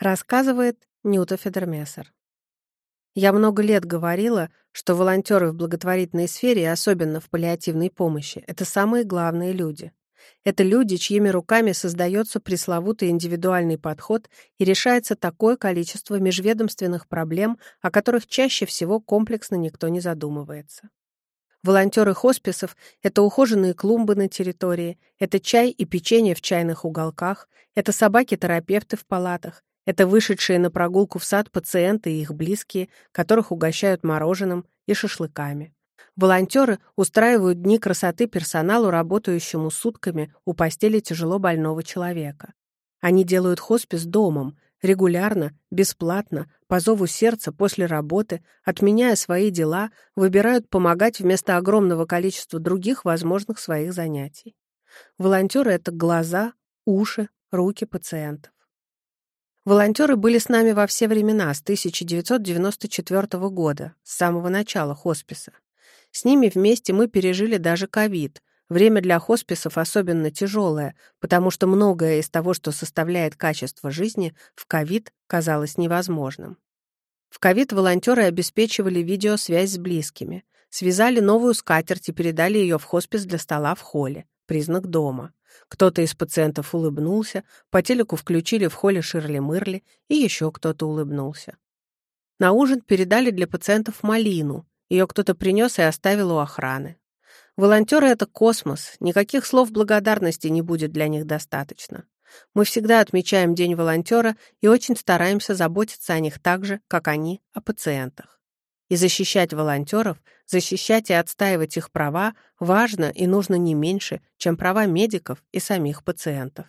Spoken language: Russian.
Рассказывает Нюта Федермессер. Я много лет говорила, что волонтеры в благотворительной сфере, и особенно в паллиативной помощи, это самые главные люди. Это люди, чьими руками создается пресловутый индивидуальный подход и решается такое количество межведомственных проблем, о которых чаще всего комплексно никто не задумывается. Волонтеры хосписов — это ухоженные клумбы на территории, это чай и печенье в чайных уголках, это собаки-терапевты в палатах, это вышедшие на прогулку в сад пациенты и их близкие, которых угощают мороженым и шашлыками. Волонтеры устраивают дни красоты персоналу, работающему сутками у постели тяжело больного человека. Они делают хоспис домом, регулярно, бесплатно, по зову сердца после работы, отменяя свои дела, выбирают помогать вместо огромного количества других возможных своих занятий. Волонтеры — это глаза, уши, руки пациентов. Волонтеры были с нами во все времена, с 1994 года, с самого начала хосписа. С ними вместе мы пережили даже ковид. Время для хосписов особенно тяжелое, потому что многое из того, что составляет качество жизни, в ковид казалось невозможным. В ковид волонтеры обеспечивали видеосвязь с близкими, связали новую скатерть и передали ее в хоспис для стола в холле, признак дома. Кто-то из пациентов улыбнулся, по телеку включили в холле Ширли-Мырли, и еще кто-то улыбнулся. На ужин передали для пациентов малину. Ее кто-то принес и оставил у охраны. Волонтеры — это космос, никаких слов благодарности не будет для них достаточно. Мы всегда отмечаем День волонтера и очень стараемся заботиться о них так же, как они о пациентах. И защищать волонтеров, защищать и отстаивать их права важно и нужно не меньше, чем права медиков и самих пациентов.